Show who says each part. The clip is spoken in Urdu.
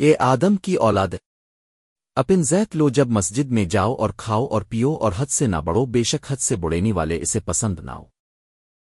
Speaker 1: اے آدم کی اولاد، اپن زیت لو جب مسجد میں جاؤ اور کھاؤ اور پیو اور حد سے نہ بڑھو، بے شک حد سے بڑینی والے اسے پسند نہ ہو۔